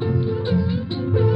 Música